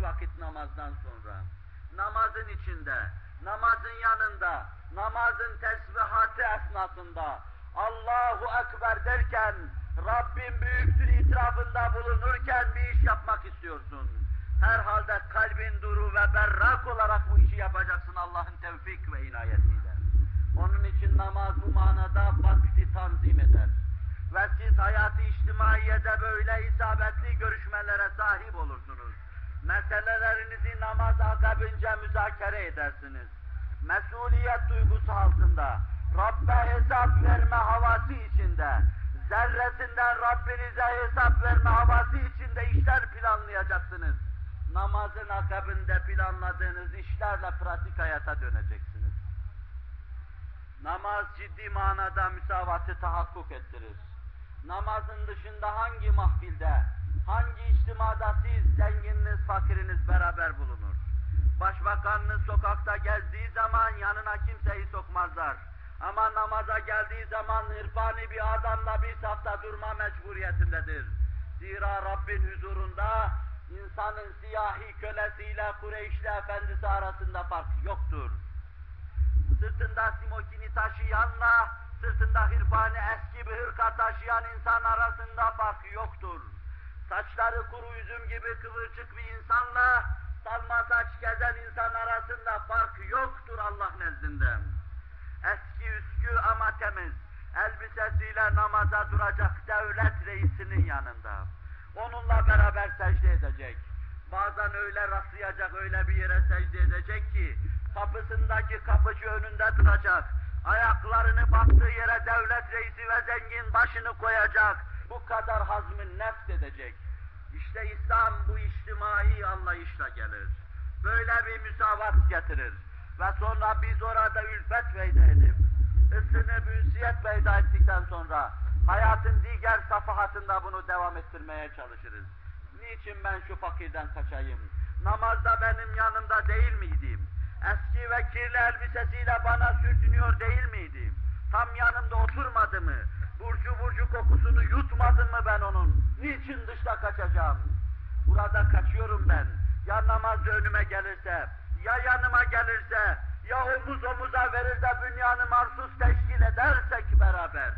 vakit namazdan sonra, namazın içinde, namazın yanında, namazın tesbihatı esnasında, Allahu Ekber derken, Rabbim büyüktür itirafında bulunurken bir iş yapmak istiyorsun. Herhalde kalbin duru ve berrak olarak bu işi yapacaksın Allah'ın tevfik ve inayetiyle. Onun için namaz bu manada vakti tanzim eder. Ve siz hayatı içtimaiyede böyle isabetli görüşmelere sahip olursunuz. Meselelerinizi namaz akabince müzakere edersiniz. Mesuliyet duygusu altında, Rabbe hesap verme havası içinde, zerresinden Rabbinize hesap verme havası içinde işler planlayacaksınız. Namazın akabinde planladığınız işlerle pratik hayata döneceksiniz. Namaz ciddi manada müsavatı tahakkuk ettirir. Namazın dışında hangi mahfilde, hangi içtimada siz zengininiz, fakiriniz beraber bulunur? Başbakanınız sokakta gezdiği zaman yanına kimseyi sokmazlar. Ama namaza geldiği zaman hırpani bir adamla bir safta durma mecburiyetindedir. Zira Rabbin huzurunda insanın siyahi kölesiyle Kureyşli efendisi arasında fark yoktur. Sırtında simokini taşıyanla sırtında hırpani eski bir hırka taşıyan insan arasında fark yoktur. Saçları kuru üzüm gibi kıvırcık bir insanla saç gezen insan arasında fark yoktur Allah nezdinde. Eski üskü ama temiz, elbisesiyle namaza duracak devlet reisinin yanında. Onunla beraber secde edecek. Bazen öyle rastlayacak, öyle bir yere secde edecek ki, kapısındaki kapıcı önünde duracak. Ayaklarını baktığı yere devlet reisi ve zengin başını koyacak. Bu kadar hazmın nefs edecek. İşte İslam bu içtimai anlayışla gelir. Böyle bir müsavat getirir. Ve sonra biz orada ülfet peyda edip, ısını bünsiyet peyda ettikten sonra, hayatın diğer safahatında bunu devam ettirmeye çalışırız. Niçin ben şu fakirden kaçayım? Namazda benim yanımda değil miydim? Eski ve kirli elbisesiyle bana sürtünüyor değil miydim? Tam yanımda oturmadı mı? Burcu burcu kokusunu yutmadım mı ben onun? Niçin dışta kaçacağım? Burada kaçıyorum ben. Ya namaz önüme gelirse, ya yanıma gelirse, ya omuz omuza verir de bünyanı marsuz teşkil edersek beraber,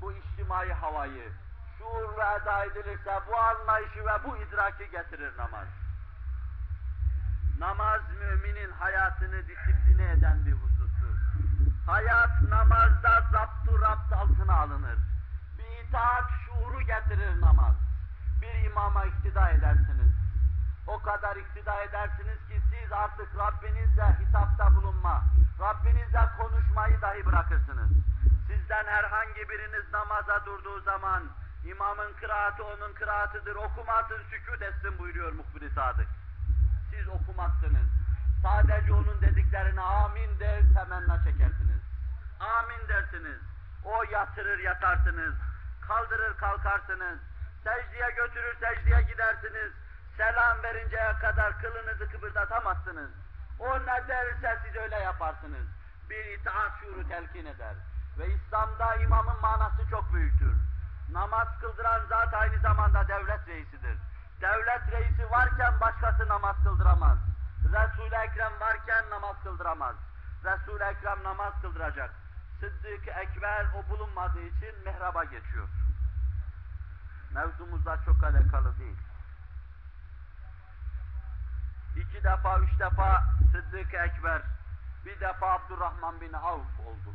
bu içtimai havayı, şuur ve eda edilirse bu anlayışı ve bu idraki getirir namaz. Namaz müminin hayatını disipline eden bir kadar iktida edersiniz ki siz artık Rabbinizle hitapta bulunma, Rabbinizle konuşmayı dahi bırakırsınız. Sizden herhangi biriniz namaza durduğu zaman imamın kıraatı onun kıraatıdır, okumasın sükut etsin buyuruyor muhbir Sadık. Siz okumazsınız. Sadece onun dediklerine amin der temenna çekersiniz. Amin dersiniz. O yatırır yatarsınız. Kaldırır kalkarsınız. Secdeye götürür secdeye gidersiniz. Selam verinceye kadar kılınızı kıpırdatamazsınız. O ne derse siz öyle yaparsınız. Bir itaat şuuru telkin eder. Ve İslam'da imamın manası çok büyüktür. Namaz kıldıran zat aynı zamanda devlet reisidir. Devlet reisi varken başkası namaz kıldıramaz. Resul-i Ekrem varken namaz kıldıramaz. Resul-i Ekrem namaz kıldıracak. Sıddık-ı Ekber o bulunmadığı için mehraba geçiyor. Mevzumuzla çok alakalı değil. İki defa, üç defa Sıddık-ı Ekber, bir defa Abdurrahman bin Avf oldu.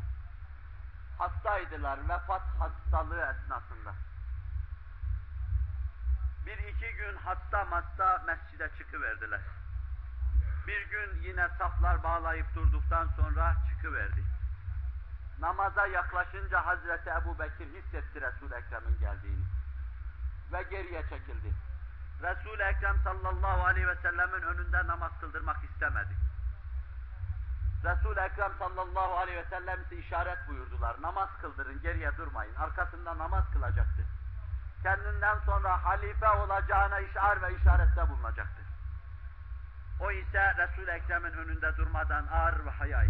Hastaydılar, vefat hastalığı esnasında. Bir iki gün hasta masta mescide çıkıverdiler. Bir gün yine saflar bağlayıp durduktan sonra çıkıverdi. Namaza yaklaşınca Hazreti Ebu Bekir hissetti Resul-i Ekrem'in geldiğini. Ve geriye çekildi. Resul-i Ekrem sallallahu aleyhi ve sellemin önünde namaz kıldırmak istemedi. Resul-i Ekrem sallallahu aleyhi ve sellem ise işaret buyurdular. Namaz kıldırın, geriye durmayın. Arkasında namaz kılacaktı. Kendinden sonra halife olacağına işar ve işarette bulunacaktı. O ise Resul-i Ekrem'in önünde durmadan ağır ve haya.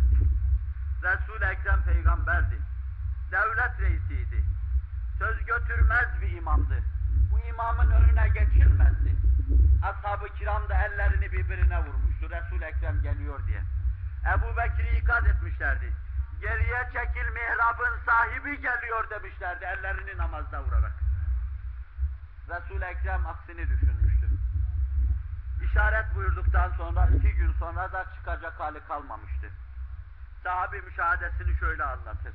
Resul-i Ekrem peygamberdi. Devlet reisiydi. Söz götürmez bir imamdı. Bu imamın önüne geçilmezdi. Ashab-ı kiram Şam'da ellerini birbirine vurmuştu. Resul Ekrem geliyor diye. Ebu Bekir'i ikaz etmişlerdi. Geriye çekil mihrabın sahibi geliyor demişlerdi ellerini namazda vurarak. Resul Ekrem aksini düşünmüştü. İşaret buyurduktan sonra iki gün sonra da çıkacak hali kalmamıştı. Sahabi müşahadesini şöyle anlatır.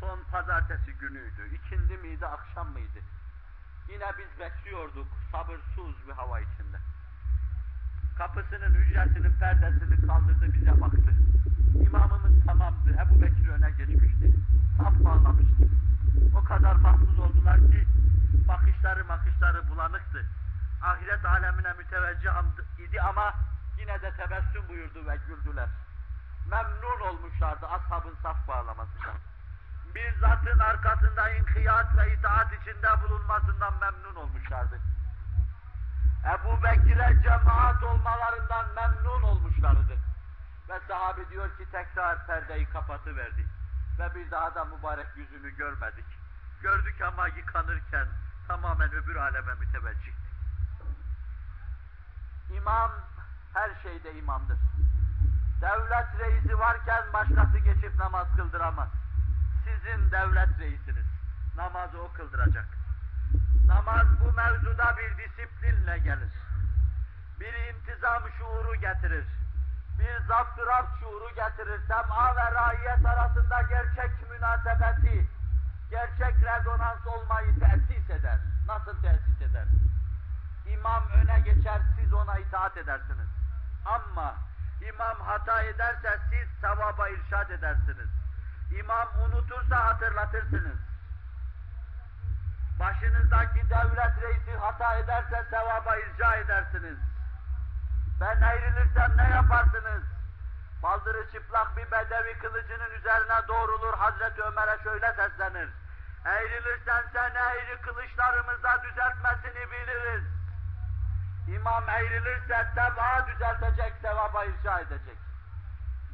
Son pazartesi günüydü. İkindi miydi, akşam mıydı? Yine biz bekliyorduk sabırsız bir hava içinde. Kapısının hücresinin perdesini kaldırdı bize baktı. İmamımız tamamdı. Ebu Bekir öne geçmişti. Saf bağlamıştı. O kadar mahfuz oldular ki bakışları makışları bulanıktı. Ahiret alemine müteveccih idi ama yine de tebessüm buyurdu ve güldüler. Memnun olmuşlardı ashabın saf bağlamasından. Bir zatın arkasında inkiyat ve itaat içinde bulunmasından memnun olmuşlardı. Ebu Bekir'e cemaat olmalarından memnun olmuşlardı. Ve sahabi diyor ki tekrar perdeyi kapatıverdi. Ve bir daha da mübarek yüzünü görmedik. Gördük ama yıkanırken tamamen öbür aleme müteveccihti. İmam her şeyde imamdır. Devlet reisi varken başkası geçip namaz kıldıramaz. Sizin devlet reisiniz. Namazı o kıldıracak. Namaz bu mevzuda bir disiplinle gelir. Bir intizam şuuru getirir. Bir zapt şuuru getirir. Sem'a ve raiyet arasında gerçek münasebeti, gerçek rezonans olmayı tesis eder. Nasıl tesis eder? İmam öne geçer, siz ona itaat edersiniz. Ama imam hata ederse siz sevaba irşad edersiniz. İmam unutursa hatırlatırsınız. Başınızdaki devlet reisi hata ederse sevaba irca edersiniz. Ben eğrilirsem ne yaparsınız? Baldırı çıplak bir bedevi kılıcının üzerine doğrulur Hazreti Ömer'e şöyle seslenir. Eğrilirsen sen eğri kılıçlarımızla düzeltmesini biliriz. İmam eğrilirse tebaa düzeltecek, sevaba irca edecek.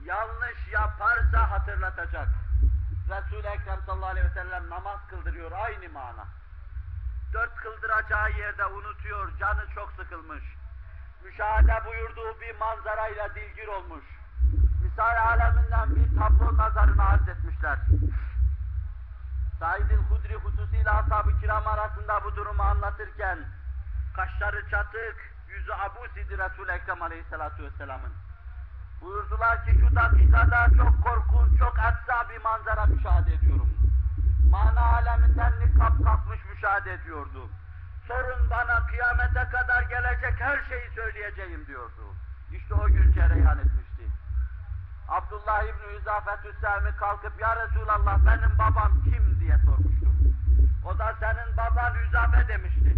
Yanlış yaparsa hatırlatacak. Resul-i Ekrem sallallahu aleyhi ve sellem namaz kıldırıyor aynı mana. Dört kıldıracağı yerde unutuyor, canı çok sıkılmış. Müşahede buyurduğu bir manzarayla dilgir olmuş. Misal aleminden bir tablo nazarına arz etmişler. Said-i Hudri hususuyla ashab-ı kiram arasında bu durumu anlatırken kaşları çatık, yüzü abus idi Resul-i Ekrem aleyhissalatu vesselamın. Buyurdular ki şu dakikada çok korkunç, çok etsa bir manzara müşahede ediyorum. Mana aleminden nikap kalkmış müşahede ediyordu. Sorun bana kıyamete kadar gelecek her şeyi söyleyeceğim diyordu. İşte o gün cereyan etmişti. Abdullah İbni Hüzafet Hüsami kalkıp ya Resulallah benim babam kim diye sormuştu. O da senin baban Hüzafe demişti.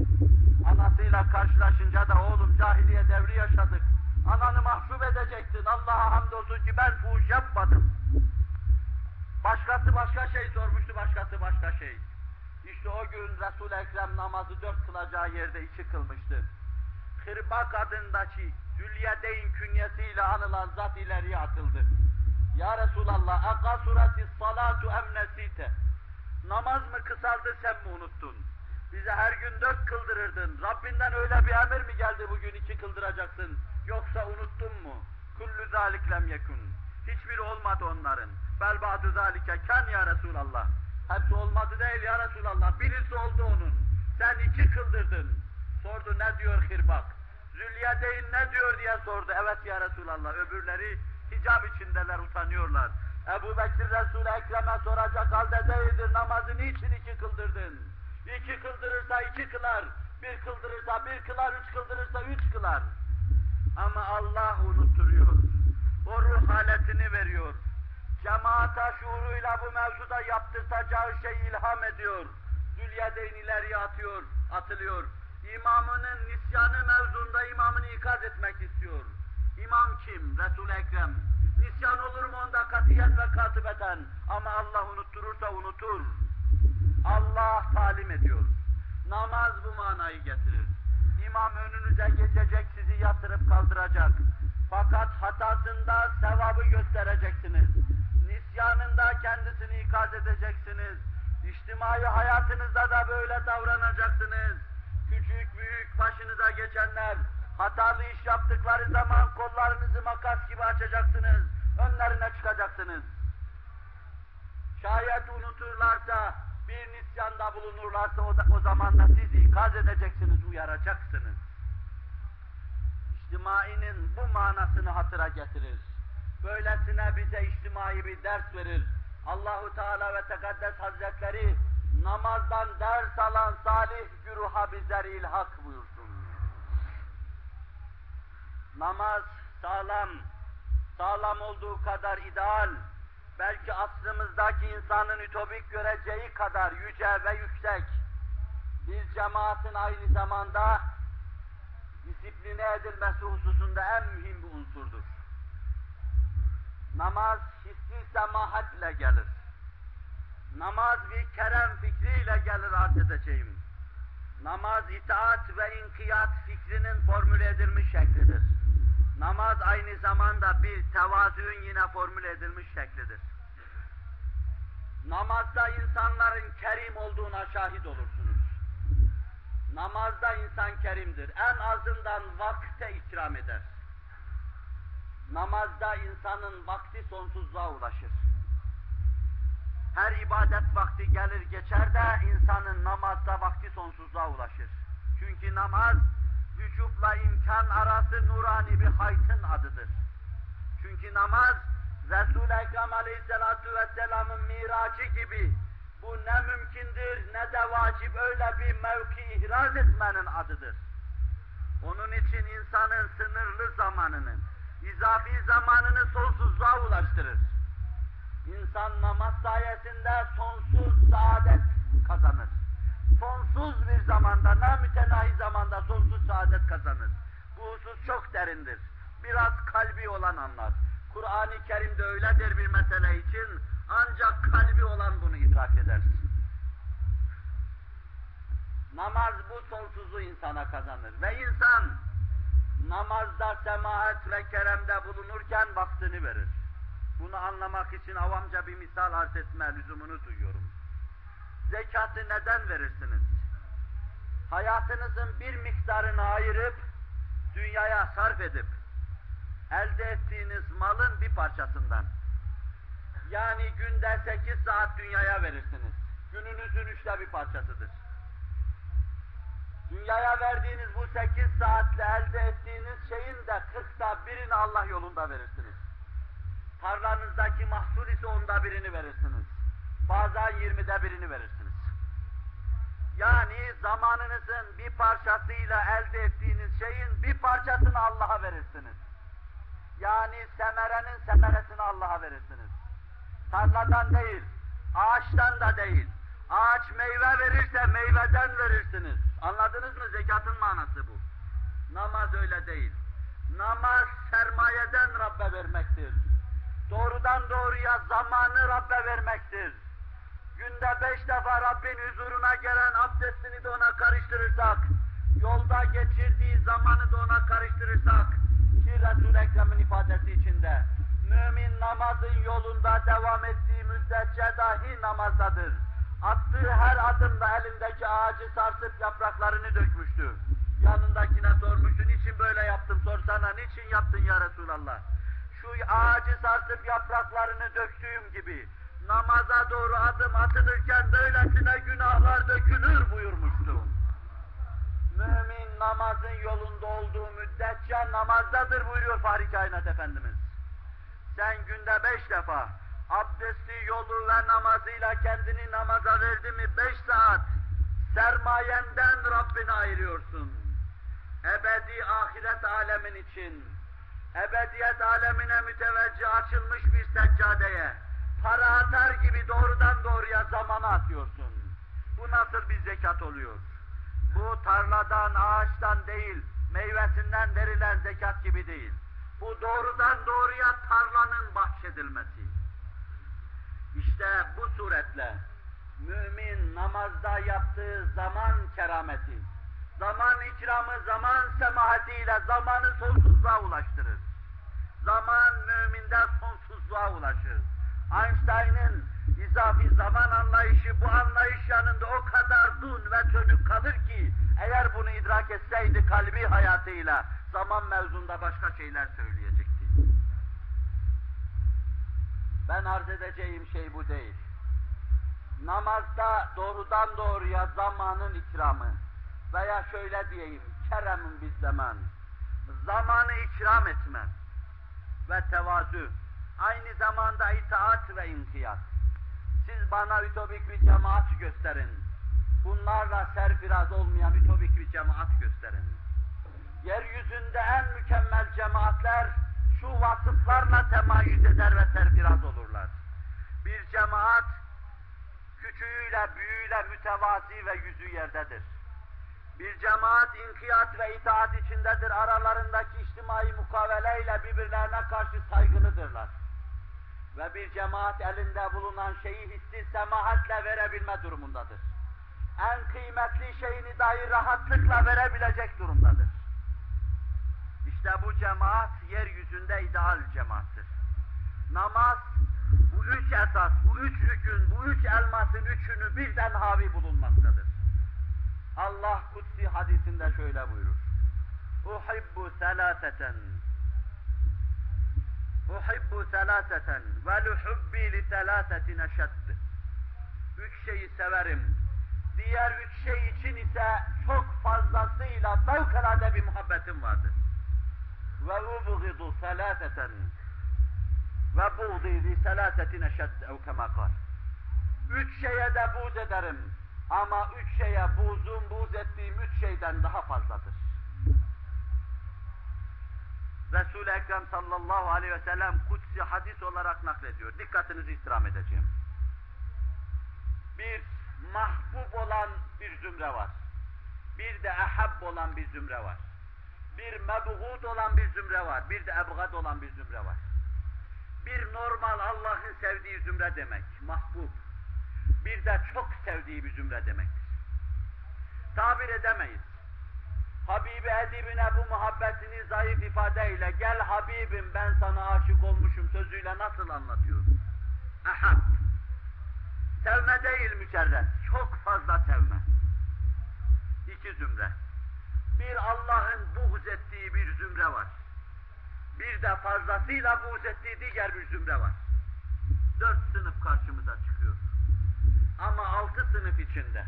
Anasıyla karşılaşınca da oğlum cahiliye devri yaşadık. Ananı mahcup edecektin. Allah'a hamdolsun ki ben fuhuş yapmadım. Başkası başka şey sormuştu, başkası başka şey. İşte o gün Resul-i Ekrem namazı dört kılacağı yerde iki kılmıştı. Hırbak adındaki Zülyedeyn künyesiyle anılan zat ileriye atıldı. Ya Resulallah, akasuratis salatu emnesite. Namaz mı kısaldı sen mi unuttun? Bize her gün dört kıldırırdın. Rabbinden öyle bir emir mi geldi bugün iki kıldıracaksın? Yoksa unuttun mu? Kullu zalik lem yekun. Hiçbiri olmadı onların. Bel ba'du zalike kan ya Resulallah. Hepsi olmadı değil ya Resulallah. Birisi oldu onun. Sen iki kıldırdın. Sordu ne diyor Hirbak? Zülyedeyn ne diyor diye sordu. Evet ya Resulallah. Öbürleri hicab içindeler, utanıyorlar. Ebu Bekir Resul-i Ekrem'e soracak halde değildir. Namazı niçin iki kıldırdın? İki kıldırırsa iki kılar. Bir kıldırırsa bir kılar, üç kıldırırsa üç kılar. Ama Allah unutturuyor. O ruh haletini veriyor. Cemaata şuuruyla bu mevzuda yaptırtacağı şeyi ilham ediyor. Zülyedeyn ileriye atıyor, atılıyor. İmamının nisyanı mevzunda imamını ikaz etmek istiyor. İmam kim? Resul-i Ekrem. Nisyan olur mu onda katiyet ve katibeten? Ama Allah unutturursa unutur. Allah talim ediyor. Namaz bu manayı getirir. İmam önünüze geçecek, sizi yatırıp kaldıracak. Fakat hatasında sevabı göstereceksiniz. Nisyanında kendisini ikaz edeceksiniz. İçtimai hayatınızda da böyle davranacaksınız. Küçük büyük başınıza geçenler, Hatalı iş yaptıkları zaman kollarınızı makas gibi açacaksınız. Önlerine çıkacaksınız. Şayet unuturlarsa, bir nisyanda bulunurlarsa o, da, o zaman da siz ikaz edeceksiniz, uyaracaksınız. İçtimainin bu manasını hatıra getirir. Böylesine bize içtimai bir ders verir. Allahu Teala ve Tekaddes Hazretleri namazdan ders alan salih güruha bizler ilhak buyursun. Namaz sağlam, sağlam olduğu kadar ideal, belki asrımızdaki insanın ütopik göreceği kadar yüce ve yüksek bir cemaatin aynı zamanda disipline edilmesi hususunda en mühim bir unsurdur. Namaz hissi semahatle gelir. Namaz bir kerem fikriyle gelir arz edeceğim. Namaz itaat ve inkiyat fikrinin formüle edilmiş şeklidir. Namaz aynı zamanda bir tevazuun yine formüle edilmiş şeklidir. Namazda insanların kerim olduğuna şahit olursunuz. Namazda insan kerimdir. En azından vakte ikram eder. Namazda insanın vakti sonsuzluğa ulaşır. Her ibadet vakti gelir geçer de insanın namazda vakti sonsuzluğa ulaşır. Çünkü namaz vücutla imkan arası nurani bir haytın adıdır. Çünkü namaz Resul-i Ekrem Aleyhisselatu Vesselam'ın miracı gibi bu ne mümkündür ne de vacip öyle bir mevki ihraz etmenin adıdır. Onun için insanın sınırlı zamanını, izafi zamanını sonsuzluğa ulaştırır. İnsan namaz sayesinde sonsuz saadet kazanır. Sonsuz bir zamanda, ne mütenahi zamanda sonsuz saadet kazanır. Bu husus çok derindir. Biraz kalbi olan anlar. Kur'an-ı Kerim'de öyledir bir mesele için, ancak kalbi olan bunu idrak eder. Namaz bu sonsuzu insana kazanır. Ve insan namazda semahat ve keremde bulunurken vaktini verir. Bunu anlamak için avamca bir misal arz etme lüzumunu duyuyorum. Zekatı neden verirsiniz? Hayatınızın bir miktarını ayırıp, dünyaya sarf edip, elde ettiğiniz malın bir parçasından, yani günde sekiz saat dünyaya verirsiniz. Gününüzün üçte bir parçasıdır. Dünyaya verdiğiniz bu sekiz saatle elde ettiğiniz şeyin de kırkta birini Allah yolunda verirsiniz. Tarlanızdaki mahsul ise onda birini verirsiniz. Bazen yirmide birini verirsiniz. Yani zamanınızın bir parçasıyla elde ettiğiniz şeyin bir parçasını Allah'a verirsiniz. Yani semerenin semeresini Allah'a verirsiniz. Tarladan değil, ağaçtan da değil. Ağaç meyve verirse meyveden verirsiniz. Anladınız mı? Zekatın manası bu. Namaz öyle değil. Namaz sermayeden Rabbe vermektir. Doğrudan doğruya zamanı Rabbe vermektir. Günde beş defa Rabbin huzuruna gelen abdestini de ona karıştırırsak, yolda geçirdiği zamanı da ona karıştırırsak, ki Resul-i Ekrem'in ifadesi içinde, mümin namazın yolunda devam ettiği müddetçe dahi namazdadır. Attığı her adımda elindeki ağacı sarsıp yapraklarını dökmüştü. Yanındakine sormuştu, niçin böyle yaptım sorsana, niçin yaptın ya Resulallah? Şu ağacı sarsıp yapraklarını döktüğüm gibi, namaza doğru adım atılırken böylesine günahlar dökülür buyurmuştu. Mümin namazın yolunda olduğu müddetçe namazdadır buyuruyor Fahri Kainat Efendimiz. Sen günde beş defa abdesti, yolu ve namazıyla kendini namaza verdi mi beş saat sermayenden Rabbine ayırıyorsun. Ebedi ahiret alemin için, ebediyet alemine müteveccih açılmış bir seccadeye, para atar gibi doğrudan doğruya zamana atıyorsun. Bu nasıl bir zekat oluyor? Bu tarladan, ağaçtan değil, meyvesinden verilen zekat gibi değil. Bu doğrudan doğruya tarlanın bahşedilmesi. İşte bu suretle mümin namazda yaptığı zaman kerameti, zaman ikramı, zaman semahatiyle zamanı sonsuzluğa ulaştırır. Zaman müminde sonsuzluğa ulaşır. Einstein'ın izafi zaman anlayışı bu anlayış yanında o kadar dun ve çocuk kalır ki eğer bunu idrak etseydi kalbi hayatıyla zaman mevzunda başka şeyler söyleyecekti. Ben arz edeceğim şey bu değil. Namazda doğrudan doğruya zamanın ikramı veya şöyle diyeyim, keremin bir zaman, zamanı ikram etme ve tevazu, aynı zamanda itaat ve inkiyat. Siz bana ütopik bir cemaat gösterin. Bunlarla serfiraz olmayan ütopik bir cemaat gösterin. Yeryüzünde en mükemmel cemaatler şu vasıflarla temayüz eder ve serfiraz olurlar. Bir cemaat küçüğüyle büyüğüyle mütevazi ve yüzü yerdedir. Bir cemaat inkiyat ve itaat içindedir. Aralarındaki içtimai mukaveleyle birbirlerine karşı saygılıdırlar. Ve bir cemaat elinde bulunan şeyi hissi semahatle verebilme durumundadır. En kıymetli şeyini dahi rahatlıkla verebilecek durumdadır. İşte bu cemaat yeryüzünde ideal cemaattir. Namaz bu üç esas, bu üç rükün, bu üç elmasın üçünü birden havi bulunmaktadır. Allah kutsi hadisinde şöyle buyurur. Uhibbu selaseten Uhibbu selaseten ve luhubbi li selasetin eşedd. Üç şeyi severim. Diğer üç şey için ise çok fazlasıyla fevkalade bir muhabbetim vardır. Ve ubgidu selaseten ve buğdi li selasetin eşedd ev kema kal. Üç şeye de buğz ederim. Ama üç şeye buğzum, buğz ettiğim üç şeyden daha fazladır. Resul-i Ekrem sallallahu aleyhi ve sellem kutsi hadis olarak naklediyor. Dikkatinizi istirham edeceğim. Bir mahbub olan bir zümre var. Bir de ehab olan bir zümre var. Bir mebğud olan bir zümre var. Bir de ebgad olan bir zümre var. Bir normal Allah'ın sevdiği zümre demek, mahbub. Bir de çok sevdiği bir zümre demektir. Tabir edemeyiz. Habibi edibine bu muhabbetini zayıf ifadeyle gel Habibim ben sana aşık olmuşum sözüyle nasıl anlatıyor? Ahab. Sevme değil mücerret, çok fazla sevme. İki zümre. Bir Allah'ın buğz ettiği bir zümre var. Bir de fazlasıyla buğz ettiği diğer bir zümre var. Dört sınıf karşımıza çıkıyor. Ama altı sınıf içinde.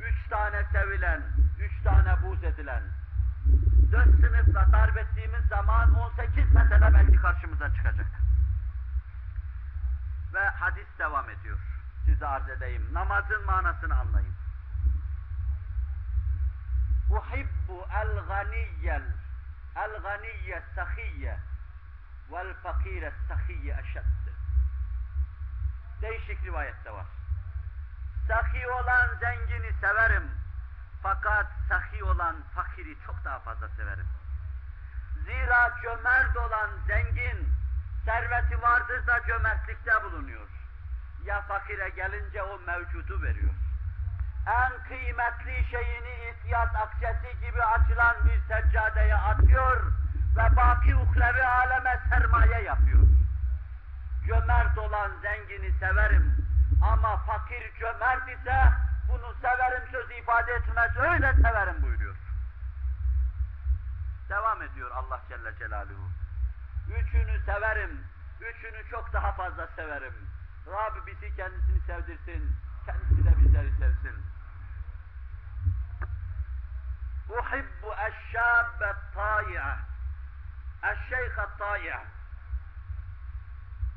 Üç tane sevilen, üç tane buğz edilen, dört sınıfla darp ettiğimiz zaman 18 mesele belki karşımıza çıkacak. Ve hadis devam ediyor. Size arz edeyim. Namazın manasını anlayın. Uhibbu el-ganiyyel el-ganiyye sahiyye vel fakire sahiyye eşeddi. Değişik rivayette var. Sahi olan zengini severim. Fakat sahi olan fakiri çok daha fazla severim. Zira cömert olan zengin, serveti vardır da cömertlikte bulunuyor. Ya fakire gelince o mevcudu veriyor. En kıymetli şeyini ihtiyat akçesi gibi açılan bir seccadeye atıyor ve baki uhrevi aleme sermaye yapıyor. Cömert olan zengini severim ama fakir cömert ise bunu severim sözü ifade etmez, öyle severim buyuruyor. Devam ediyor Allah Celle Celaluhu. Üçünü severim, üçünü çok daha fazla severim. Rab bizi kendisini sevdirsin, kendisi de bizleri sevsin. Uhibbu eşşâbbe tâi'e eşşeyhe tâi'e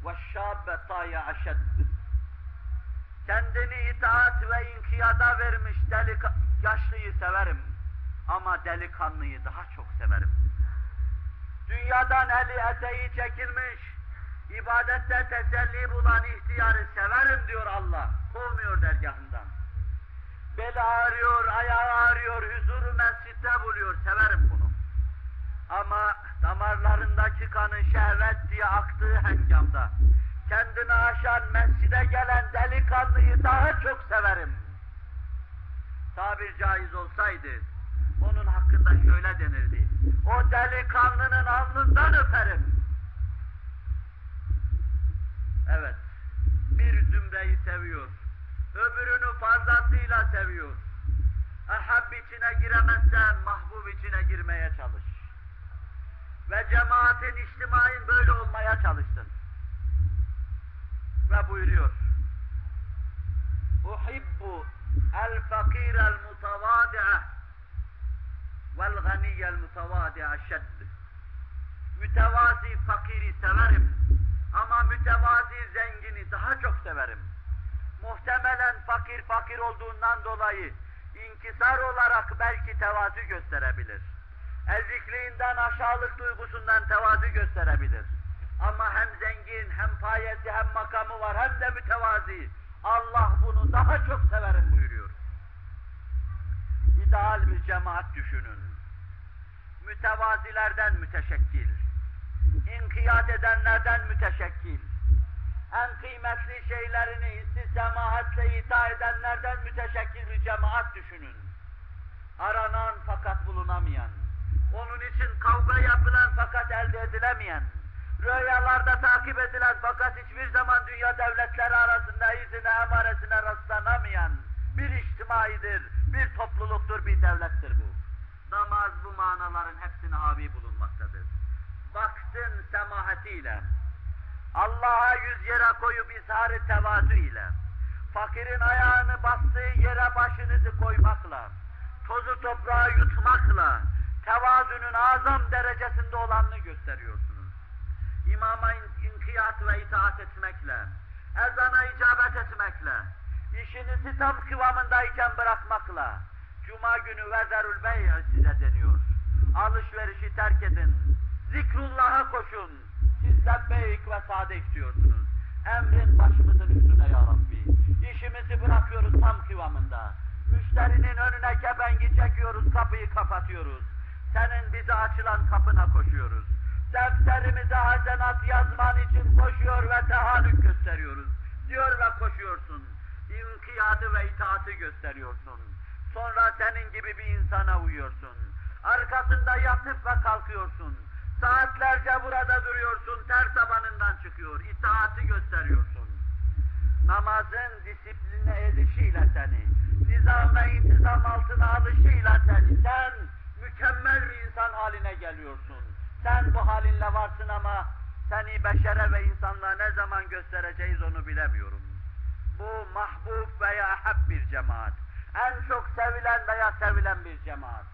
ve şâbbe tâi'e eşeddi kendini itaat ve inkiyada vermiş delik yaşlıyı severim. Ama delikanlıyı daha çok severim. Dünyadan eli eteği çekilmiş, ibadette teselli bulan ihtiyarı severim diyor Allah. Kovmuyor dergahından. Bel ağrıyor, ayağı ağrıyor, huzuru mescitte buluyor. Severim bunu. Ama damarlarındaki kanın şehvet diye aktığı hengamda kendini aşan mescide gelen delikanlıyı daha çok severim. Tabir caiz olsaydı, onun hakkında şöyle denirdi. O delikanlının alnından öperim. Evet, bir zümreyi seviyor. Öbürünü fazlasıyla seviyor. Ahab içine giremezsen mahbub içine girmeye çalış. Ve cemaatin, içtimain böyle olmaya çalışsın. Ve buyuruyor. Uhibbu el-fakir el-mutavadi'e vel-ganiye el-mutavadi'e şedd. Mütevazi fakiri severim ama mütevazi zengini daha çok severim. Muhtemelen fakir fakir olduğundan dolayı inkisar olarak belki tevazu gösterebilir. Ezikliğinden, aşağılık duygusundan tevazu gösterebilir. Ama hem zengin, hem payesi, hem makamı var, hem de mütevazi. Allah bunu daha çok severim buyuruyor. İdeal bir cemaat düşünün. Mütevazilerden müteşekkil. İnkiyat edenlerden müteşekkil. En kıymetli şeylerini hissi semahatle ita edenlerden müteşekkil bir cemaat düşünün. Aranan fakat bulunamayan, onun için kavga yapılan fakat elde edilemeyen, rüyalarda takip edilen fakat hiçbir zaman dünya devletleri arasında izine, emaresine rastlanamayan bir içtimaidir, bir topluluktur, bir devlettir bu. Namaz bu manaların hepsine havi bulunmaktadır. Baktın semahatiyle, Allah'a yüz yere koyup izhar-ı tevazu ile, fakirin ayağını bastığı yere başınızı koymakla, tozu toprağı yutmakla, tevazunun azam derecesinde olanını gösteriyorsunuz. İmama inkiyat ve itaat etmekle, ezana icabet etmekle, işinizi tam kıvamındayken bırakmakla, Cuma günü vezerül bey' size deniyor. Alışverişi terk edin, zikrullah'a koşun, siz lebbeyk ve sadik diyorsunuz. Emrin başımızın üstüne ya Rabbi. İşimizi bırakıyoruz tam kıvamında. Müşterinin önüne kebengi çekiyoruz, kapıyı kapatıyoruz. Senin bize açılan kapına koşuyoruz. Defterimize hasenat yazman için koşuyor ve tehallük gösteriyoruz. Diyor ve koşuyorsun. İnkiyadı ve itaati gösteriyorsun. Sonra senin gibi bir insana uyuyorsun. Arkasında yatıp ve kalkıyorsun. Saatlerce burada duruyorsun, ter tabanından çıkıyor, itaati gösteriyorsun. Namazın disipline edişiyle seni, nizam ve intizam altına alışıyla seni, sen mükemmel bir insan haline geliyorsun. Sen bu halinle varsın ama seni beşere ve insanlığa ne zaman göstereceğiz onu bilemiyorum. Bu mahbub veya ahab bir cemaat. En çok sevilen veya sevilen bir cemaat.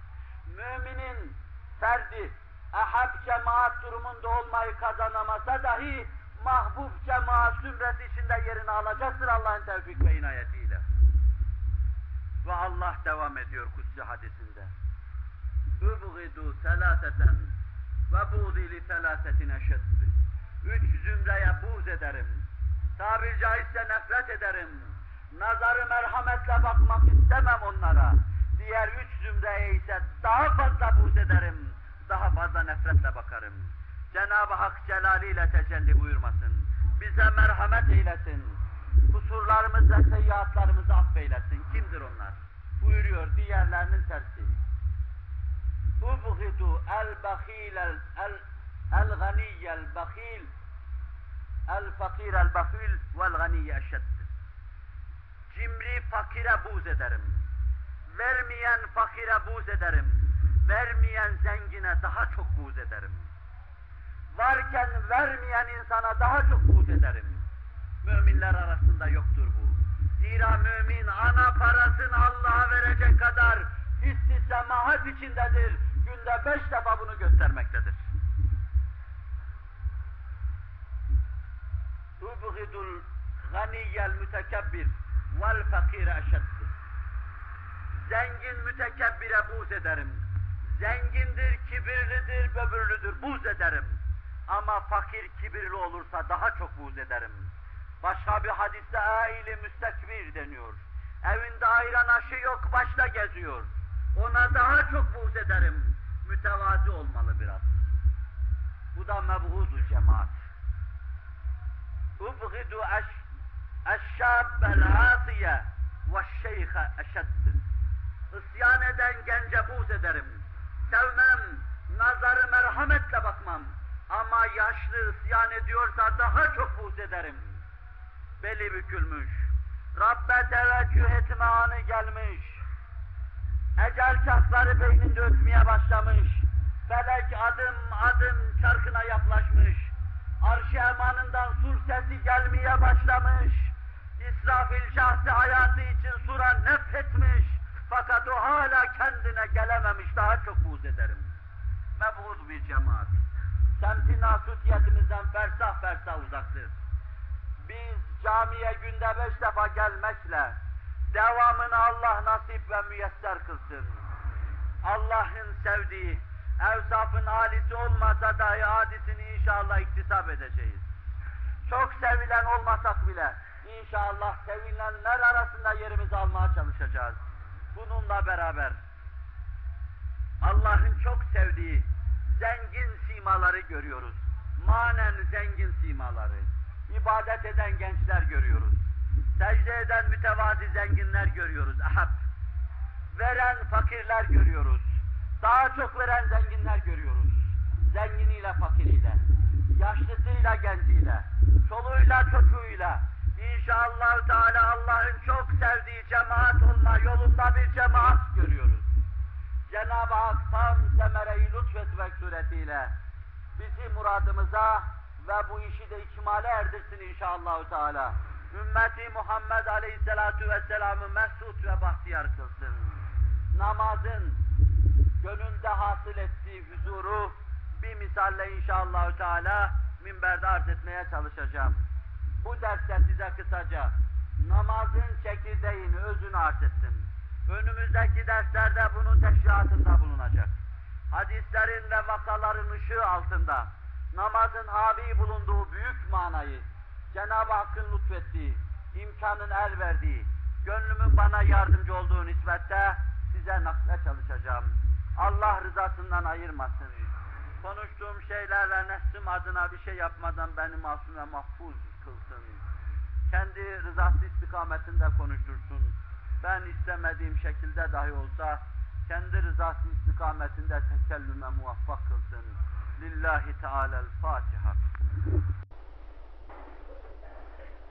Müminin ferdi, ahab cemaat durumunda olmayı kazanamasa dahi mahbub cemaat zümresi içinde yerini alacaktır Allah'ın tevfik ve inayetiyle. Ve Allah devam ediyor kutsi hadisinde. Übgidu selaseten ve buğdi li selasetin eşeddi. Üç zümreye buğz ederim. Tabir caizse nefret ederim. Nazarı merhametle bakmak istemem onlara. Diğer üç zümreye ise daha fazla buğz ederim. Daha fazla nefretle bakarım. Cenab-ı Hak celaliyle tecelli buyurmasın. Bize merhamet eylesin. Kusurlarımız ve seyyiatlarımızı affeylesin. Kimdir onlar? Buyuruyor diğerlerinin tersi. Ubgidu el-bakhil el-ganiy el-bakhil el-fakir el-bakhil vel-ganiy eşedd. Cimri fakire buz ederim. Vermeyen fakire buz ederim. Vermeyen zengine daha çok buz ederim. Varken vermeyen insana daha çok buz ederim. Müminler arasında yoktur bu. Zira mümin ana parasını Allah'a verecek kadar hissi semahat içindedir. Günde beş defa bunu göstermektedir. Ubgidul ganiyyel mütekebbir vel fakire eşeddir. Zengin mütekebbire buz ederim. Zengindir, kibirlidir, böbürlüdür, buz ederim. Ama fakir kibirli olursa daha çok buz ederim. Başka bir hadiste aile müstekbir deniyor. Evinde ayran aşı yok, başta geziyor. Ona daha çok buğz ederim. Mütevazi olmalı biraz. Bu da mebğuzu cemaat. Ubgidu eşşâbbel âsiye ve şeyhe eşedd. Isyan eden gence buğz ederim. Sevmem, nazarı merhametle bakmam. Ama yaşlı isyan ediyorsa daha çok buğz ederim. Beli bükülmüş. Rabbe teveccüh etme anı gelmiş. Ecel kafları beyninde ötmeye başlamış. Felek adım adım çarkına yaklaşmış. Arş-ı emanından sur sesi gelmeye başlamış. İsrafil şahsı hayatı için sura nefretmiş. Fakat o hala kendine gelememiş. Daha çok buğz ederim. Mebğuz bir cemaat. Semti nasutiyetimizden fersah fersah uzaktır. Biz camiye günde beş defa gelmekle devamını Allah nasip ve müyesser kılsın. Allah'ın sevdiği, evsafın alisi olmasa dahi adisini inşallah iktisap edeceğiz. Çok sevilen olmasak bile inşallah sevilenler arasında yerimizi almaya çalışacağız. Bununla beraber Allah'ın çok sevdiği zengin simaları görüyoruz. Manen zengin simaları. İbadet eden gençler görüyoruz. Secde eden mütevazi zenginler görüyoruz. Ahab. Veren fakirler görüyoruz. Daha çok veren zenginler görüyoruz. Zenginiyle fakiriyle, yaşlısıyla genciyle, çoluğuyla çocuğuyla. İnşallah Teala Allah'ın çok sevdiği cemaat olma yolunda bir cemaat görüyoruz. Cenab-ı Hak tam semereyi lütfetmek suretiyle bizi muradımıza ve bu işi de ikmale erdirsin inşallah Teala. Ümmeti Muhammed Aleyhisselatu Vesselam'ı mesut ve bahtiyar kılsın. Namazın gönülde hasıl ettiği huzuru bir misalle inşallah Teala minberde arz etmeye çalışacağım. Bu derste size kısaca namazın çekirdeğini, özünü arz ettim. Önümüzdeki derslerde bunun teşrihatında bulunacak. Hadislerin ve vakaların ışığı altında namazın havi bulunduğu büyük manayı, Cenab-ı Hakk'ın lütfettiği, imkanın el verdiği, gönlümün bana yardımcı olduğu nispette size nakle çalışacağım. Allah rızasından ayırmasın. Konuştuğum şeylerle nefsim adına bir şey yapmadan beni masum ve mahfuz kılsın. Kendi rızası istikametinde konuştursun. Ben istemediğim şekilde dahi olsa kendi rızası istikametinde tekellüme muvaffak kılsın. Lillahi Teala'l-Fatiha.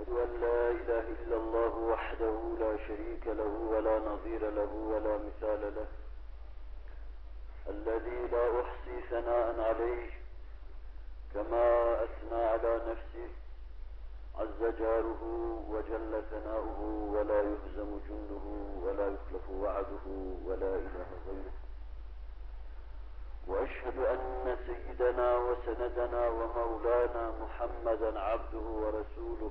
أشهد أن لا إله إلا الله وحده لا شريك له ولا نظير له ولا مثال له. الذي لا أحصي ثناء عليه كما أثنى على نفسه عز جاره وجل ثناؤه ولا يهزم جنده ولا يخلف وعده ولا إله غيره. وأشهد أن سيدنا وسندنا ومولانا محمدا عبده ورسوله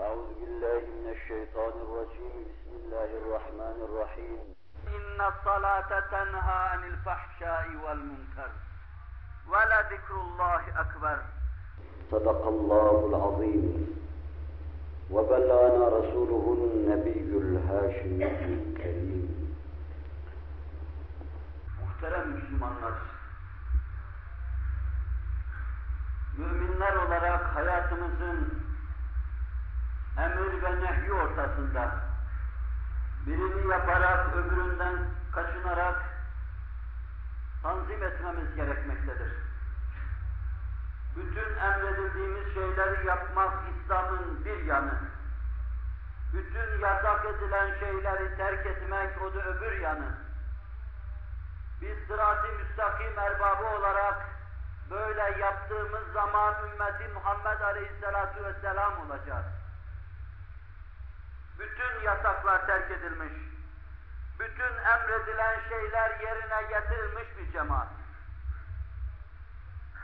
أعوذ بالله من الشيطان الرجيم. بسم الله الرحمن الرحيم. إن الصلاة تنهى عن الفحشاء والمنكر ولذكر الله أكبر. صدق الله العظيم. وبلغنا رسوله النبي الهاشمي الكريم. Muhterem Müslümanlar, müminler olarak hayatımızın emir ve nehyi ortasında birini yaparak öbüründen kaçınarak tanzim etmemiz gerekmektedir. Bütün emredildiğimiz şeyleri yapmak İslam'ın bir yanı. Bütün yasak edilen şeyleri terk etmek o da öbür yanı. Biz sırat-ı müstakim erbabı olarak böyle yaptığımız zaman ümmeti Muhammed Aleyhisselatu Vesselam olacağız. Bütün yasaklar terk edilmiş, bütün emredilen şeyler yerine getirilmiş bir cemaat.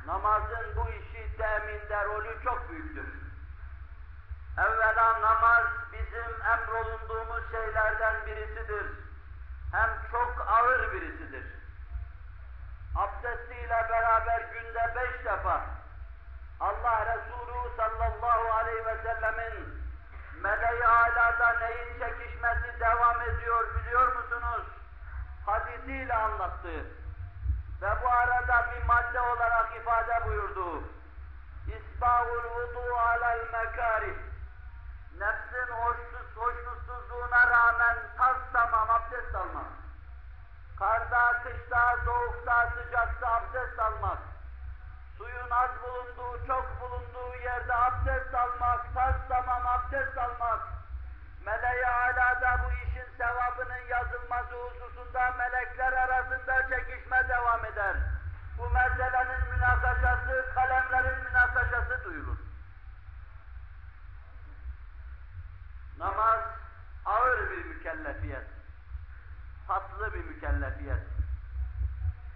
Namazın bu işi teminde rolü çok büyüktür. Evvela namaz bizim emrolunduğumuz şeylerden birisidir. Hem çok ağır birisidir. Abdestiyle beraber günde beş defa Allah Resulü sallallahu aleyhi ve sellemin meleği alada neyin çekişmesi devam ediyor biliyor musunuz? Hadisiyle anlattı. Ve bu arada bir madde olarak ifade buyurdu. İsbahul vudu alel mekarih. Nefsin hoşnut, hoşnutsuzluğuna rağmen tas tamam abdest almak. Karda, kışta, soğukta, sıcakta abdest almak. Suyun az bulunduğu, çok bulunduğu yerde abdest almak, tas tamam abdest almak. Meleği alada bu işin sevabının yazılması hususunda melekler arasında çekişme devam eder. Bu meselenin münakaşası, kalemlerin münakaşası duyulur. Namaz ağır bir mükellefiyet. Tatlı bir mükellefiyet.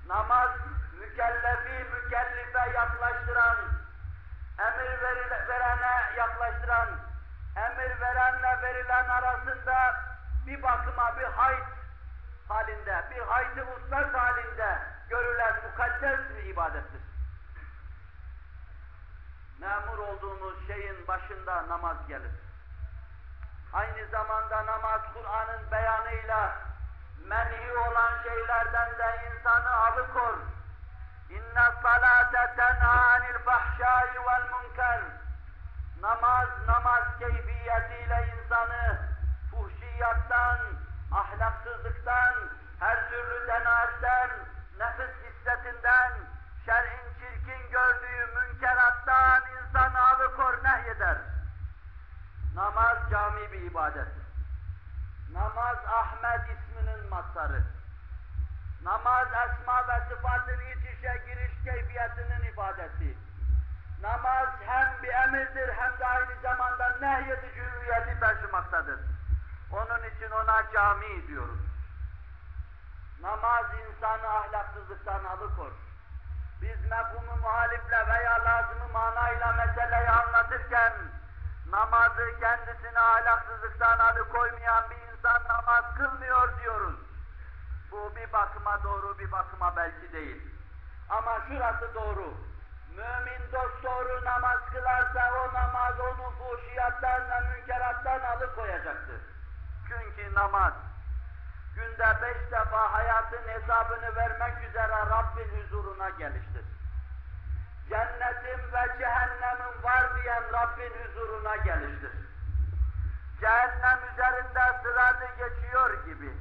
Namaz mükellefi mükellife yaklaştıran, emir verene yaklaştıran, emir verenle verilen arasında bir bakıma bir hayt halinde, bir hayti uslat halinde görülen mukaddes bir ibadettir. Memur olduğumuz şeyin başında namaz gelir. Aynı zamanda namaz Kur'an'ın beyanıyla menhi olan şeylerden de insanı alıkor. İnne salate tenha anil fahşai vel münker. Namaz, namaz keyfiyetiyle insanı fuhşiyattan, ahlaksızlıktan, her türlü denaatten, nefis hissetinden, şer'in çirkin gördüğü münkerattan insanı alıkor nehyeder. Namaz cami bir ibadettir. Namaz Ahmet isminin mazharı. Namaz esma ve sıfatın işe giriş keyfiyetinin ifadesi. Namaz hem bir emirdir hem de aynı zamanda nehyedici hüviyeti taşımaktadır. Onun için ona cami diyoruz. Namaz insanı ahlaksızlıktan alıkor. Biz mefhumu muhalifle veya lazımı manayla meseleyi anlatırken namazı kendisine ahlaksızlıktan alıkoymayan bir insan namaz kılmıyor diyoruz. Bu bir bakıma doğru, bir bakıma belki değil. Ama şurası doğru. Mümin dost doğru namaz kılarsa o namaz onu fuhşiyattan ve münkerattan alıkoyacaktır. Çünkü namaz günde beş defa hayatın hesabını vermek üzere Rabbin huzuruna geliştir. Cennetin ve cehennemin var diyen Rabbin huzuruna geliştir. Cehennem üzerinde sıratı geçiyor gibi,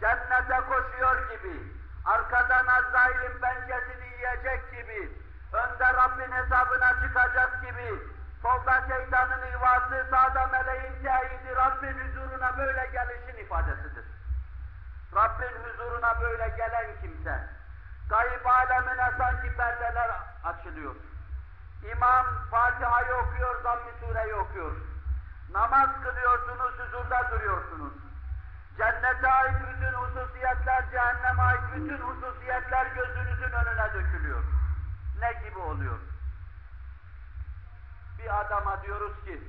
cennete koşuyor gibi, arkadan Azrail'in pençesini yiyecek gibi, önde Rabbin hesabına çıkacak gibi, solda şeytanın ivası, sağda meleğin teyidi Rabbin huzuruna böyle gelişin ifadesidir. Rabbin huzuruna böyle gelen kimse, gayb alemine sanki perdeler açılıyor. İmam Fatiha'yı okuyor, Zamm-ı Sure'yi okuyor. Namaz kılıyorsunuz, huzurda duruyorsunuz. Cennete ait bütün hususiyetler, cehenneme ait bütün hususiyetler gözünüzün önüne dökülüyor. Ne gibi oluyor? Bir adama diyoruz ki,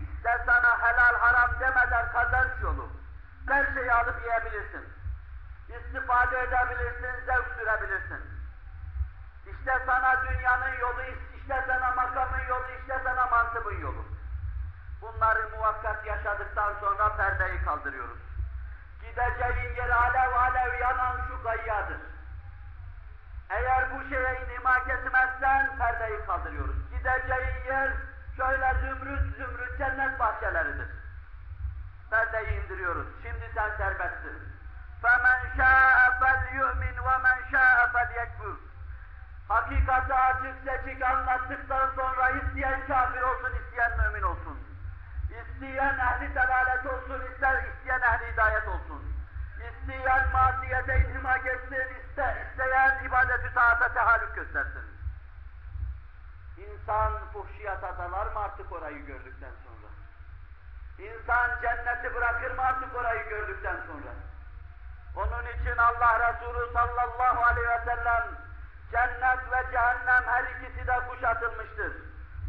ister sana helal haram demeden kazanç yolu, her şeyi alıp yiyebilirsin. İstifade edebilirsin, zevk sürebilirsin. İşte sana dünyanın yolu, işte sana makamın yolu, işte sana mansıbın yolu. Bunları muvakkat yaşadıktan sonra perdeyi kaldırıyoruz. Gideceğin yer alev alev yanan şu gayyadır. Eğer bu şeye inhimak etmezsen perdeyi kaldırıyoruz. Gideceğin yer şöyle zümrüt zümrüt cennet bahçeleridir. Perdeyi indiriyoruz. Şimdi sen serbestsin. فَمَنْ شَاءَ فَلْيُؤْمِنْ وَمَنْ شَاءَ فَلْيَكْفُرْ Hakikati açık seçik anlattıktan sonra isteyen kafir olsun, isteyen mümin olsun. İsteyen ehli delalet olsun, ister isteyen ehli hidayet olsun. İsteyen masiyete inhima geçsin, iste, isteyen ibadet-ü taata tehallük göstersin. İnsan fuhşiyata dalar mı artık orayı gördükten sonra? İnsan cenneti bırakır mı artık orayı gördükten sonra? Onun için Allah Resulü sallallahu aleyhi ve sellem Cennet ve cehennem her ikisi de kuşatılmıştır.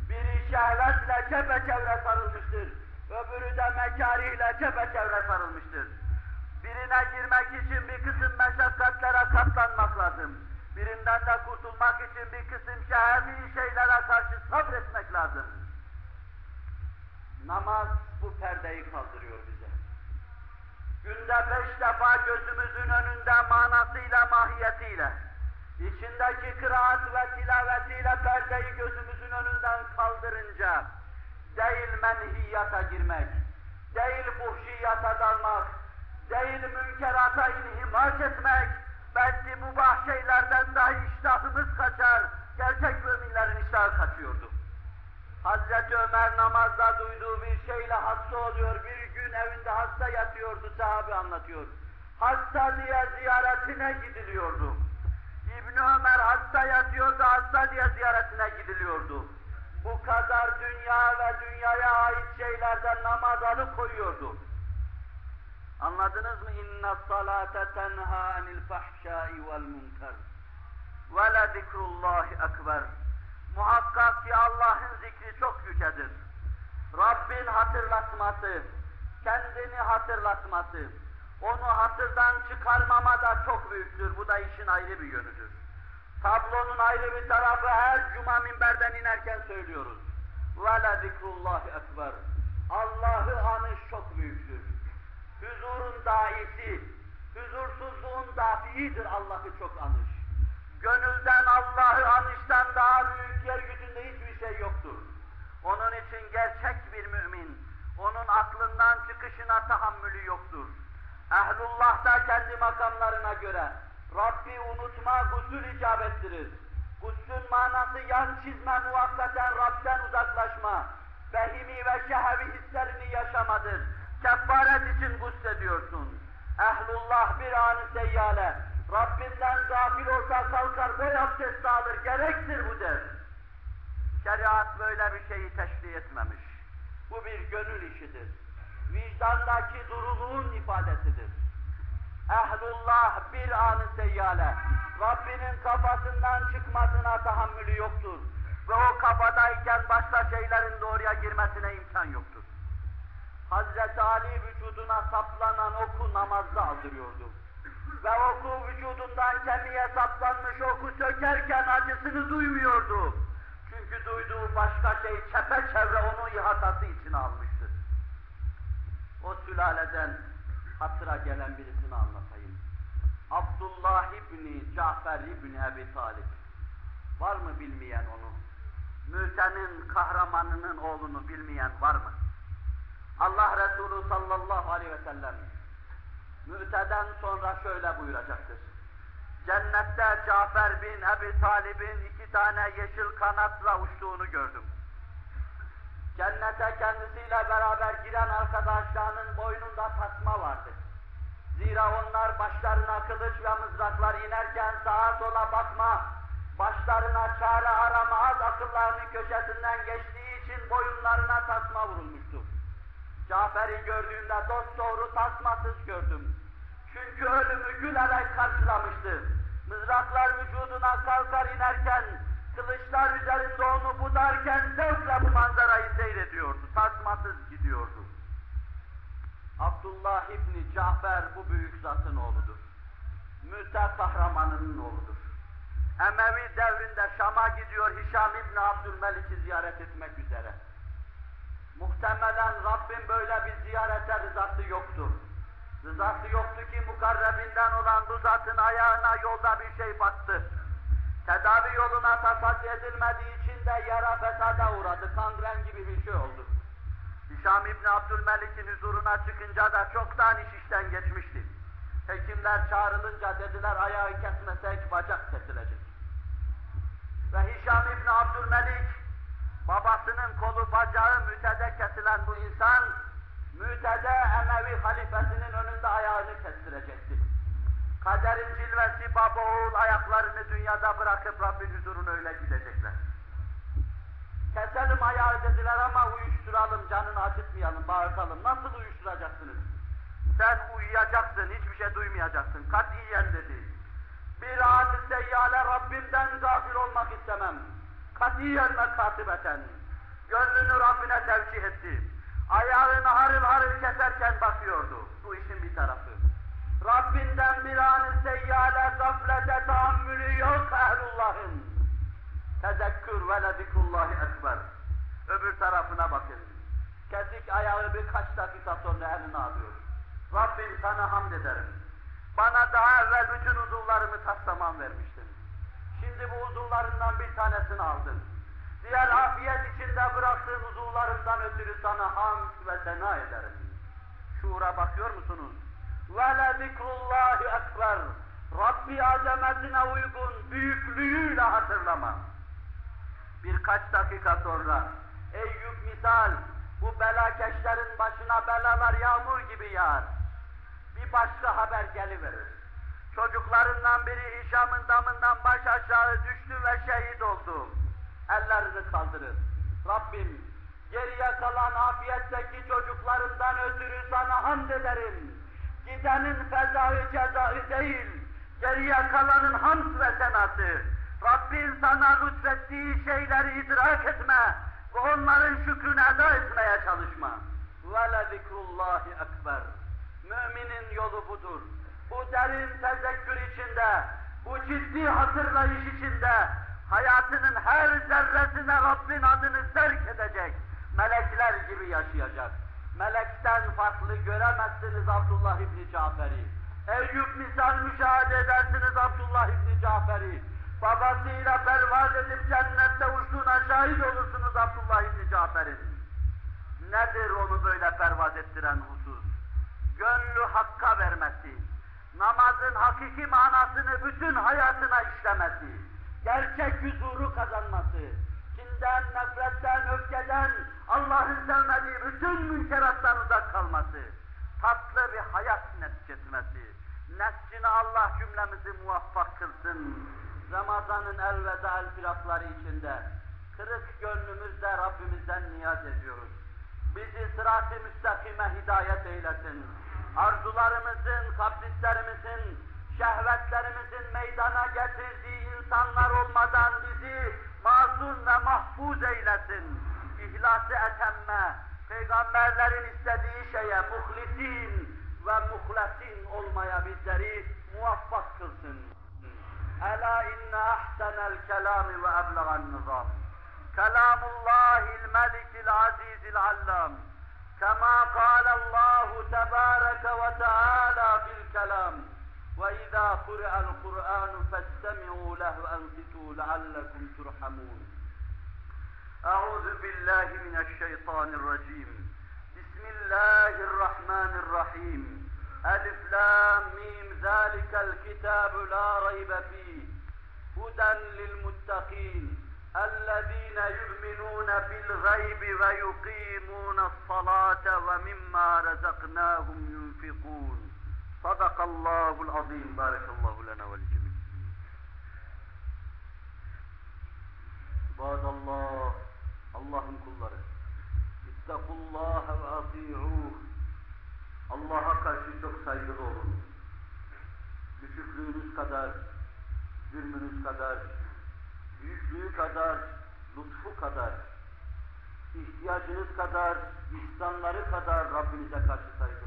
Biri şehvetle çepeçevre sarılmıştır. Öbürü de mekarihle çepeçevre sarılmıştır. Birine girmek için bir kısım meşakkatlere katlanmak lazım. Birinden de kurtulmak için bir kısım şehvi şeylere karşı sabretmek lazım. Namaz bu perdeyi kaldırıyor bize. Günde beş defa gözümüzün önünde manasıyla, mahiyetiyle, içindeki kıraat ve tilavetiyle perdeyi gözümüzün önünden kaldırınca, değil menhiyata girmek, değil fuhşiyata dalmak, değil münkerata inhimak etmek, belki mubah şeylerden dahi iştahımız kaçar, gerçek müminlerin iştahı kaçıyordu. Hazreti Ömer namazda duyduğu bir şeyle hasta oluyor, bir gün evinde hasta yatıyordu, sahabe anlatıyor. Hasta diye ziyaretine gidiliyordu. İbni Ömer hasta yatıyordu, hasta diye ziyaretine gidiliyordu. Bu kadar dünya ve dünyaya ait şeylerden namaz alıkoyuyordu. Anladınız mı? İnne salate tenha anil fahşai vel munkar. Ve le zikrullahi. Muhakkak ki Allah'ın zikri çok yücedir. Rabbin hatırlatması, kendini hatırlatması, onu hatırdan çıkarmama da çok büyüktür. Bu da işin ayrı bir yönüdür. Tablonun ayrı bir tarafı her cuma minberden inerken söylüyoruz. وَلَا ذِكْرُ ekber. Allah'ı anış çok büyüktür. Huzurun daisi, huzursuzluğun dafiidir Allah'ı çok anış. Gönülden Allah'ı anıştan daha büyük yeryüzünde hiçbir şey yoktur. Onun için gerçek bir mümin, onun aklından çıkışına tahammülü yoktur. Ehlullah da kendi makamlarına göre Rabbi unutma gusül icap ettirir. Gusül manası yan çizme muvakkaten Rab'den uzaklaşma. Behimi ve şehevi hislerini yaşamadır. Kefaret için guslediyorsun. Ehlullah bir anı seyyale. Rabbinden gafil olsa kalkar böyle abdest alır. Gerektir bu der. Şeriat böyle bir şeyi teşri etmemiş. Bu bir gönül işidir. Vicdandaki duruluğun ifadesidir. Ehlullah bir anı seyyale. Rabbinin kafasından çıkmasına tahammülü yoktur. Ve o kafadayken başka şeylerin doğruya girmesine imkan yoktur. Hazreti Ali vücuduna saplanan oku namazda aldırıyordu. Ve oku vücudundan kemiğe saplanmış oku sökerken acısını duymuyordu. Çünkü duyduğu başka şey çepeçevre onu ihatası için almıştır. O sülaleden hatıra gelen birisini anlatayım. Abdullah İbni Cafer İbni Ebi Talib. Var mı bilmeyen onu? Müte'nin kahramanının oğlunu bilmeyen var mı? Allah Resulü sallallahu aleyhi ve sellem Mü'teden sonra şöyle buyuracaktır. Cennette Cafer bin Ebi Talib'in iki tane yeşil kanatla uçtuğunu gördüm. Cennete kendisiyle beraber giren arkadaşlarının boynunda tasma vardı. Zira onlar başlarına kılıç ve mızraklar inerken sağa sola bakma, başlarına çare aramaz akıllarının köşesinden geçtiği için boyunlarına tasma vurulmuştu. Cafer'i gördüğümde dost doğru tasmasız gördüm. Çünkü ölümü gülerek karşılamıştı. Mızraklar vücuduna kalkar inerken, kılıçlar üzerinde onu budarken zevkle bu manzarayı seyrediyordu. Tasmasız gidiyordu. Abdullah İbni Cafer bu büyük zatın oğludur. Müte kahramanının oğludur. Emevi devrinde Şam'a gidiyor Hişam İbni Abdülmelik'i ziyaret etmek üzere. Muhtemelen Rabbim böyle bir ziyarete rızası yoktur. Rızası yoktu ki mukarrebinden olan bu zatın ayağına yolda bir şey battı. Tedavi yoluna tasaddi edilmediği için de yara fesada uğradı. Kangren gibi bir şey oldu. Hişam İbni Abdülmelik'in huzuruna çıkınca da çoktan iş işten geçmişti. Hekimler çağrılınca dediler ayağı kesmesek bacak kesilecek. Ve Hişam İbni Abdülmelik babasının kolu bacağı mütede kesilen bu insan mütede Emevi halifesinin önünde ayağını kestirecekti. Kaderin cilvesi baba oğul ayaklarını dünyada bırakıp Rabbin huzuruna öyle gidecekler. Keselim ayağı dediler ama uyuşturalım, canını acıtmayalım, bağırtalım. Nasıl uyuşturacaksınız? Sen uyuyacaksın, hiçbir şey duymayacaksın. Katiyen dedi. Bir an seyyale Rabbimden gafil olmak istemem. Katiyen ve katibeten. Gönlünü Rabbine tevcih etti. Ayağını harıl harıl keserken bakıyordu. Bu işin bir tarafı. Rabbinden bir an seyyale gaflete tahammülü yok ehlullahın. Tezekkür ve ledikullahi ekber. Öbür tarafına bakın. Kesik ayağı birkaç dakika sonra eline alıyor. Rabbim sana hamd ederim. Bana daha evvel bütün uzuvlarımı taslaman vermiştin. Şimdi bu uzuvlarından bir tanesini aldın. Diğer afiyet içinde bıraktığın uzuvlarından ötürü sana hamd ve sena ederim. Şuura bakıyor musunuz? Ve zikrullahi ekber. Rabbi azametine uygun büyüklüğüyle hatırlama. Birkaç dakika sonra Eyüp misal bu belakeşlerin başına belalar yağmur gibi yağar. Bir başka haber geliverir. Çocuklarından biri Hişam'ın damından baş aşağı düştü ve şehit oldu. Ellerini kaldırır. Rabbim geriye kalan afiyetteki çocuklarımdan ötürü sana hamd ederim. Gidenin fezahı cezahı değil, geriye kalanın hamd ve senatı. Rabbin sana lütfettiği şeyleri idrak etme ve onların şükrünü eda etmeye çalışma. Ve zikrullahi ekber. Müminin yolu budur. Bu derin tezekkür içinde, bu ciddi hatırlayış içinde hayatının her zerresine Rabbin adını zerk edecek. Melekler gibi yaşayacak. Melekten farklı göremezsiniz Abdullah İbni Cafer'i. Eyüp misal müşahede edersiniz Abdullah İbni Cafer'i. Babasıyla pervaz edip cennette uçtuğuna şahit olursunuz Abdullah İbni Cafer'in. Nedir onu böyle pervaz ettiren husus? Gönlü hakka vermesi, namazın hakiki manasını bütün hayatına işlemesi, gerçek huzuru kazanması, kinden, nefretten, öfkeden, Allah'ın sevmediği bütün münkerattan uzak kalması, tatlı bir hayat neticetmesi, nescine Allah cümlemizi muvaffak kılsın. Ramazan'ın elveda el firakları içinde, kırık gönlümüzle Rabbimizden niyaz ediyoruz. Bizi sırat-ı müstakime hidayet eylesin. Arzularımızın, kaprislerimizin, şehvetlerimizin meydana getirdiği insanlar olmadan bizi masum ve mahfuz eylesin. İhlası etemme, peygamberlerin istediği şeye muhlisin ve muhlesin olmaya bizleri muvaffak kılsın. Ela inne ahsenel kelami ve eblegan nizam. Kelamullahil melikil azizil allam. Kema kâle Allahu tebâreke ve teâlâ bil kelam. وإذا قرأ القرآن فاستمعوا له وأنصتوا لعلكم ترحمون. أعوذ بالله من الشيطان الرجيم. بسم الله الرحمن الرحيم. ألف لام ميم. ذلك الكتاب لا ريب فيه. هدى للمتقين. الذين يؤمنون بالغيب ويقيمون الصلاة ومما رزقناهم ينفقون. Sadakallahul azim. Barakallahu lana vel cemil. İbadallah. Allah'ın kulları. İttakullaha ve ati'uh. Allah'a karşı çok saygılı olun. Küçüklüğünüz kadar, zulmünüz kadar, büyüklüğü kadar, lütfu kadar, ihtiyacınız kadar, insanları kadar Rabbinize karşı saygılı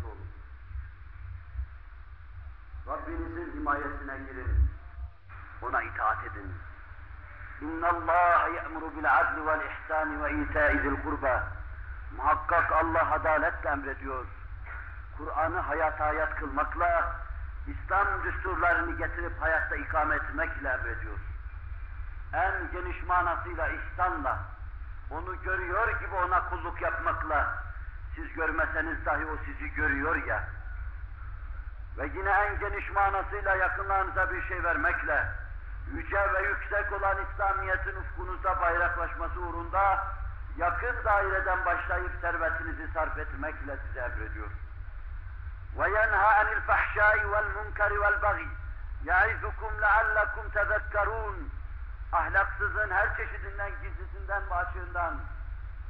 Rabbinizin himayesine girin. Ona itaat edin. İnna Allah ya'muru bil adli vel ihsani ve ita'i zil kurba. Muhakkak Allah adaletle emrediyor. Kur'an'ı hayata hayat kılmakla, İslam düsturlarını getirip hayatta ikame etmekle emrediyor en geniş manasıyla ihsanla, onu görüyor gibi ona kulluk yapmakla, siz görmeseniz dahi o sizi görüyor ya, ve yine en geniş manasıyla yakınlarınıza bir şey vermekle, yüce ve yüksek olan İslamiyet'in ufkunuzda bayraklaşması uğrunda, yakın daireden başlayıp servetinizi sarf etmekle size emrediyor. وَيَنْهَا عَنِ الْفَحْشَاءِ وَالْمُنْكَرِ وَالْبَغِيِ يَعِذُكُمْ لَعَلَّكُمْ تَذَكَّرُونَ ahlaksızlığın her çeşidinden, gizlisinden ve açığından,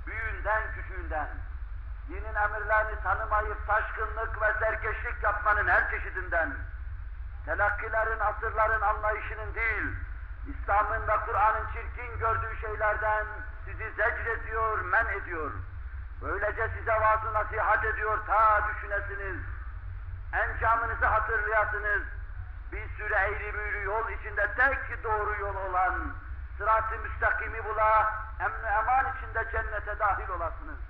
büyüğünden, küçüğünden, dinin emirlerini tanımayıp taşkınlık ve serkeşlik yapmanın her çeşidinden, telakkilerin, asırların anlayışının değil, İslam'ın ve Kur'an'ın çirkin gördüğü şeylerden sizi zecrediyor, men ediyor. Böylece size vaaz nasihat ediyor ta düşünesiniz. Encamınızı hatırlayasınız. Bir sürü eğri büğrü yol içinde tek doğru yol olan sırat-ı müstakimi bula, emn eman içinde cennete dahil olasınız.